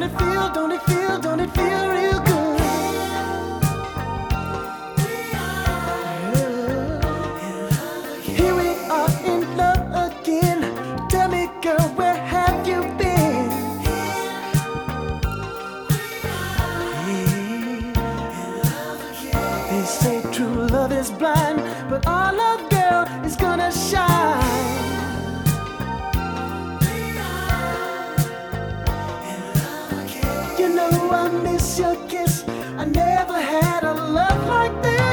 Don't it feel, don't it feel, don't it feel real good? Here we are in love again. Tell me, girl, where have you been? They say true love is blind, but our love, girl, is gonna shine. You know I miss your kiss. I never had a love like this.